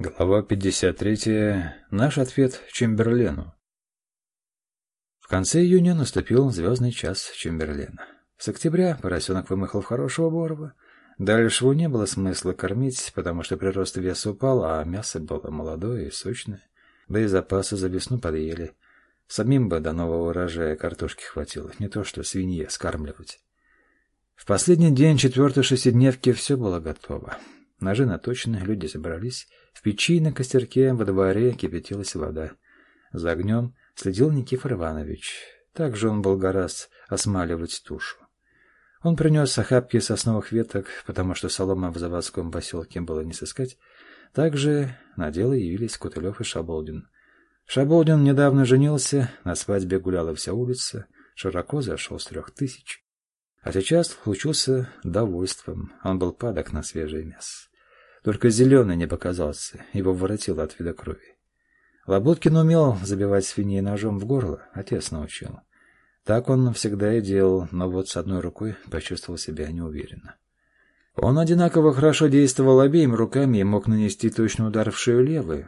Глава 53. Наш ответ Чемберлену. В конце июня наступил звездный час Чемберлена. С октября поросенок вымыхал в хорошего борова. Дальше его не было смысла кормить, потому что прирост веса упал, а мясо было молодое и сочное. Да и запасы за весну подъели. Самим бы до нового урожая картошки хватило, не то что свинье скармливать. В последний день четвертой шестидневки все было готово. Ножи наточены, люди собрались. В печи на костерке во дворе кипятилась вода. За огнем следил Никифор Иванович. Также он был гораздо осмаливать тушу. Он принес охапки сосновых веток, потому что солома в заводском поселке было не сыскать. Также на дело явились Кутылев и Шаболдин. Шаболдин недавно женился, на свадьбе гуляла вся улица, широко зашел с трех тысяч. А сейчас случился довольством, он был падок на свежее мясо. Только зеленый не показался, его воротило от вида крови. Лоботкин умел забивать свиней ножом в горло, отец научил. Так он всегда и делал, но вот с одной рукой почувствовал себя неуверенно. Он одинаково хорошо действовал обеими руками и мог нанести точный удар в шею левой,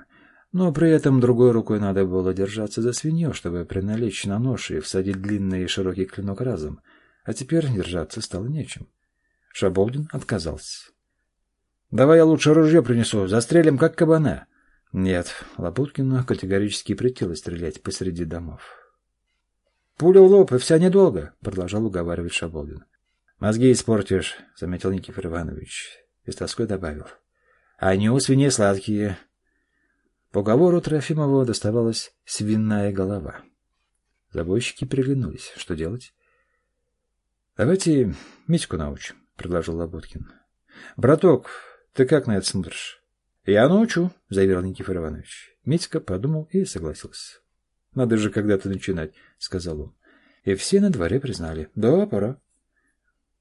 но при этом другой рукой надо было держаться за свинью, чтобы приналечь на нож и всадить длинный и широкий клинок разом, а теперь держаться стало нечем. Шаболдин отказался. Давай я лучше ружье принесу, застрелим, как кабана. Нет, Лопуткину категорически претело стрелять посреди домов. Пуля в лоб, и вся недолго, продолжал уговаривать Шаболдин. Мозги испортишь, заметил Никифор Иванович. И с тоской добавил. Они у свиней сладкие. По уговору Трофимову доставалась свиная голова. Забойщики приглянулись. Что делать? — Давайте Митьку научим, — предложил Лоботкин. — Браток, ты как на это смотришь? Я научу, заверил Никифор Иванович. Митька подумал и согласился. Надо же когда-то начинать, сказал он. И все на дворе признали. Да, пора.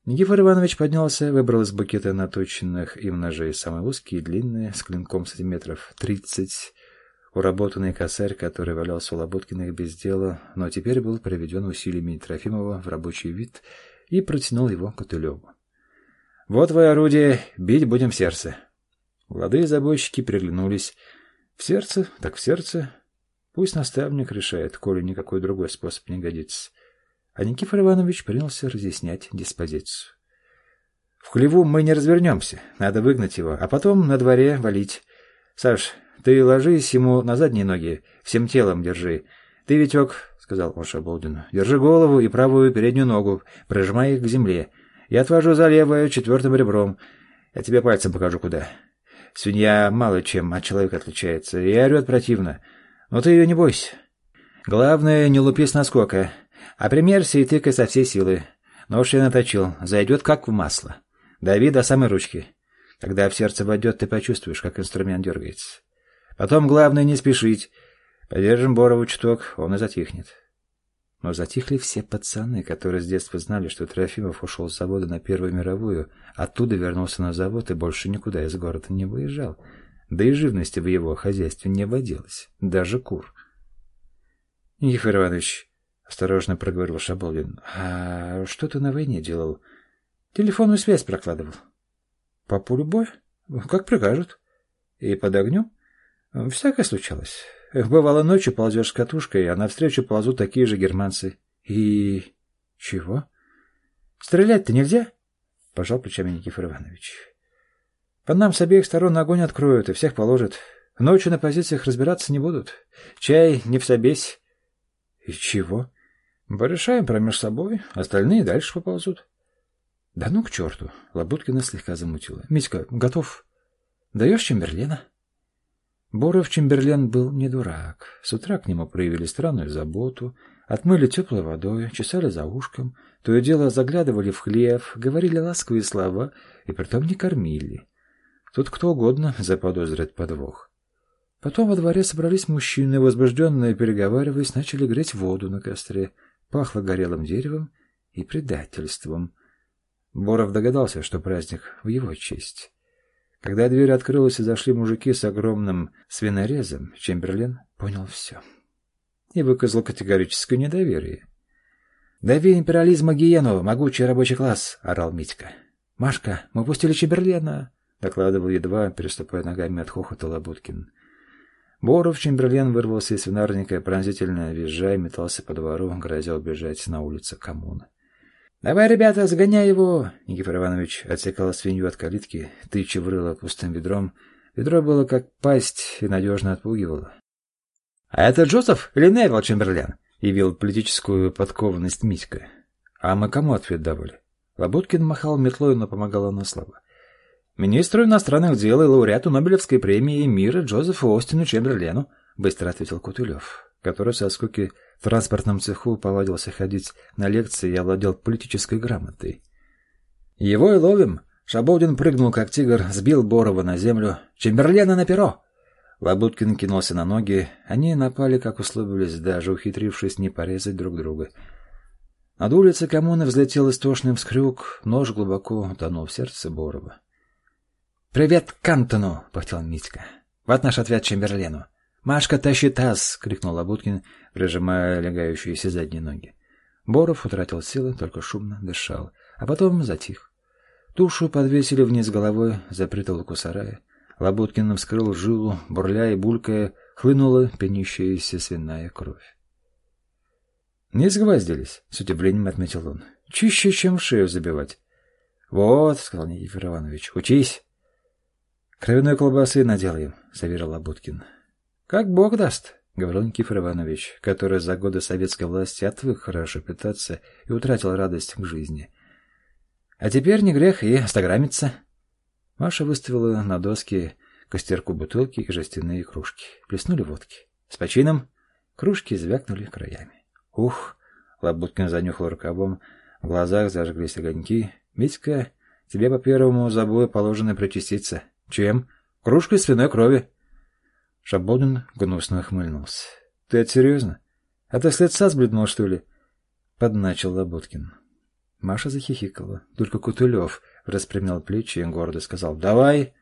Никифор Иванович поднялся, выбрал из букета наточенных им ножей самые узкие и длинные, с клинком сантиметров тридцать, уработанный косарь, который валялся у Лоботкиных без дела, но теперь был приведен усилиями Трофимова в рабочий вид и протянул его Котылеву. Вот твое орудие, бить будем в сердце. Молодые забойщики приглянулись. В сердце, так в сердце. Пусть наставник решает, коли никакой другой способ не годится. А Никифор Иванович принялся разъяснять диспозицию. В хлеву мы не развернемся, надо выгнать его, а потом на дворе валить. Саш, ты ложись ему на задние ноги, всем телом держи. Ты, Витек, — сказал он Шаболдину, — держи голову и правую переднюю ногу, прижимай их к земле. Я отвожу за левое четвертым ребром. Я тебе пальцем покажу, куда. Свинья мало чем от человека отличается и орет противно. Но ты ее не бойся. Главное, не лупи с наскока, а примерься и тыкай со всей силы. Нож я наточил, зайдет как в масло. Дави до самой ручки. Когда в сердце войдет, ты почувствуешь, как инструмент дергается. Потом главное не спешить. Подержим Борову чуток, он и затихнет. Но затихли все пацаны, которые с детства знали, что Трофимов ушел с завода на Первую мировую, оттуда вернулся на завод и больше никуда из города не выезжал. Да и живности в его хозяйстве не водилось, даже кур. — Ефир Иванович, — осторожно проговорил Шаболдин, — а что ты на войне делал? Телефонную связь прокладывал. — По полю боя? Как прикажут. — И под огнем? — Всякое случалось. Бывало, ночью ползешь с катушкой, а навстречу ползут такие же германцы. И... чего? Стрелять-то нельзя? Пожал плечами Никифор Иванович. По нам с обеих сторон огонь откроют и всех положат. Ночью на позициях разбираться не будут. Чай не в собесь. И чего? Порешаем промеж собой, остальные дальше поползут. Да ну к черту. Лабуткина слегка замутила. Митька, готов? Даешь Чемберлена? Боров Чемберлен был не дурак. С утра к нему проявили странную заботу, отмыли теплой водой, чесали за ушком, то и дело заглядывали в хлев, говорили ласковые слова и притом не кормили. Тут кто угодно заподозрит подвох. Потом во дворе собрались мужчины, возбужденные, переговариваясь, начали греть воду на костре. Пахло горелым деревом и предательством. Боров догадался, что праздник в его честь. Когда дверь открылась и зашли мужики с огромным свинорезом, Чемберлен понял все. И выказал категорическое недоверие. «Дави империализма гиену, могучий рабочий класс!» — орал Митька. «Машка, мы пустили Чемберлена!» — докладывал едва, переступая ногами от хохота Лабуткин. Боров Чемберлен вырвался из свинарника, пронзительно визжая, метался по двору, грозя убежать на улицу коммуны. «Давай, ребята, загоняй его!» Никифор Иванович отсекал свинью от калитки, тыча в пустым ведром. Ведро было как пасть и надежно отпугивало. «А это Джозеф или Невил Чемберлен?» — явил политическую подкованность Митька. «А мы кому ответ давали?» Лоботкин махал метлой, но помогала она слабо. «Министру иностранных дел и лауреату Нобелевской премии мира Джозефу Остину Чемберлену», — быстро ответил Кутылев, который со скуки в транспортном цеху повадился ходить на лекции и овладел политической грамотой. «Его и ловим!» Шабодин прыгнул, как тигр, сбил Борова на землю. «Чемберлена на перо!» Лабуткин кинулся на ноги. Они напали, как условились, даже ухитрившись не порезать друг друга. Над улицей коммуны взлетел истошный вскрюк, нож глубоко утонул в сердце Борова. «Привет Кантону!» — пахтел Митька. «Вот наш ответ Чемберлену!» «Машка, тащи таз!» — крикнул Лабуткин, прижимая легающиеся задние ноги. Боров утратил силы, только шумно дышал, а потом затих. Тушу подвесили вниз головой за притолоку сарая. Лабуткин вскрыл жилу, бурля и булькая, хлынула пенящаяся свиная кровь. «Не сгвоздились», — с удивлением отметил он. «Чище, чем шею забивать». «Вот», — сказал Никифор Иванович, — «учись». «Кровяной колбасы наделаем», — заверил Лабуткин. «Как бог даст», — говорил Никифор Иванович, который за годы советской власти отвык хорошо питаться и утратил радость к жизни. «А теперь не грех и стаграмиться». Маша выставила на доски костерку бутылки и жестяные кружки. Плеснули водки. С почином кружки звякнули краями. «Ух!» — Лабуткин занюхал рукавом. В глазах зажглись огоньки. «Митька, тебе по первому забою положено причаститься». Чем? Кружкой свиной крови. Шабодин гнусно охмыльнулся. Ты это серьезно? А ты с лица сбледнул, что ли? Подначил Лоботкин. Маша захихикала. Только Кутулев распрямил плечи и гордо сказал «Давай!».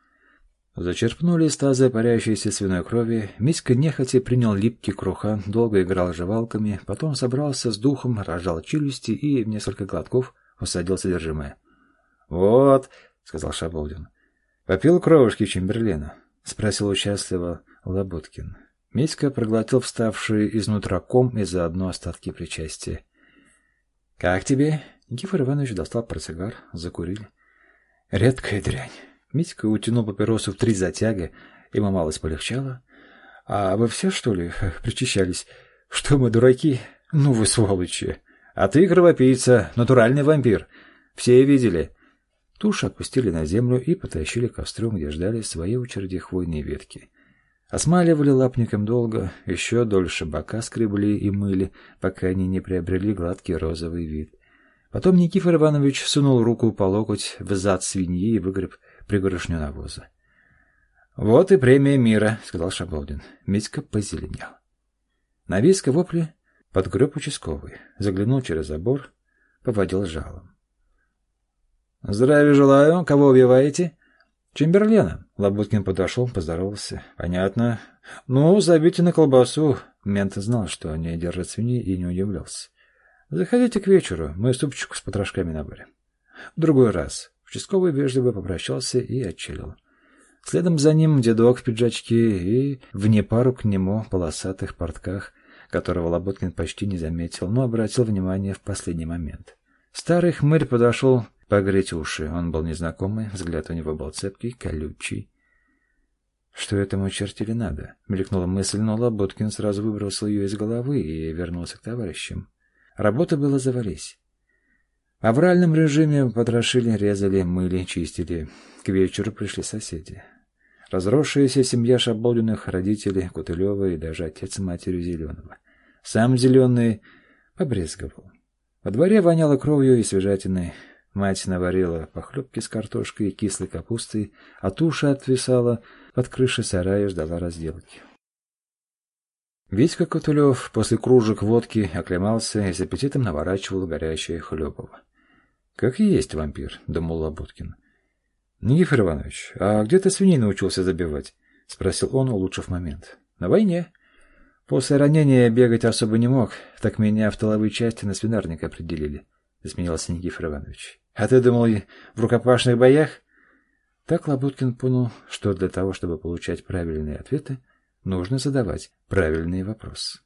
Зачерпнули из таза парящейся свиной крови. Миська нехотя принял липкий крухан, долго играл жевалками, потом собрался с духом, рожал челюсти и в несколько глотков усадил содержимое. «Вот», — сказал Шаболдин, «Попил кровушки Чемберлена?» — спросил участливо Лоботкин. Митька проглотил вставшие изнутра ком и заодно остатки причастия. «Как тебе?» Никифор Иванович достал портсигар, закурили. «Редкая дрянь». Митька утянул папиросу в три затяга, ему малость полегчало. «А вы все, что ли, причащались? Что мы, дураки? Ну вы сволочи! А ты кровопийца, натуральный вампир. Все видели. Тушу опустили на землю и потащили к костру, где ждали своей очереди хвойные ветки. Осмаливали лапником долго, еще дольше бока скребли и мыли, пока они не приобрели гладкий розовый вид. Потом Никифор Иванович сунул руку по локоть в зад свиньи и выгреб пригоршню навоза. «Вот и премия мира», — сказал Шаболдин. Митька позеленел. На виск вопли подгреб участковый, заглянул через забор, поводил жалом. «Здравия желаю. Кого убиваете?» «Чемберлена». Лабуткин подошел, поздоровался. «Понятно. Ну, забейте на колбасу». Мент знал, что они держат свиньи, и не удивлялся. «Заходите к вечеру. Мы супчику с потрошками наборем». В другой раз. Участковый вежливо попрощался и отчалил. Следом за ним дедок в пиджачке и в непару к нему полосатых портках, которого Лоботкин почти не заметил, но обратил внимание в последний момент. Старый хмырь подошел погреть уши. Он был незнакомый, взгляд у него был цепкий, колючий. «Что этому чертили надо?» — мелькнула мысль, но Лоботкин сразу выбросил ее из головы и вернулся к товарищам. Работа была завались. В авральном режиме потрошили, резали, мыли, чистили. К вечеру пришли соседи. Разросшаяся семья Шаболиных, родители Кутылева и даже отец и матерью Зеленого. Сам Зеленый побрезговал. Во дворе воняло кровью и свежатиной. Мать наварила похлебки с картошкой и кислой капустой, а туша отвисала под крышей сарая ждала разделки. Витька Котулев после кружек водки оклемался и с аппетитом наворачивал горячее хлебово. «Как и есть вампир», — думал Лабуткин. «Никифор Иванович, а где ты свиней научился забивать?» — спросил он, улучшив момент. «На войне. После ранения бегать особо не мог, так меня в тыловые части на свинарник определили», — засмеялся Никифор Иванович. А ты думал, в рукопашных боях? Так Лабуткин понял, что для того, чтобы получать правильные ответы, нужно задавать правильные вопросы.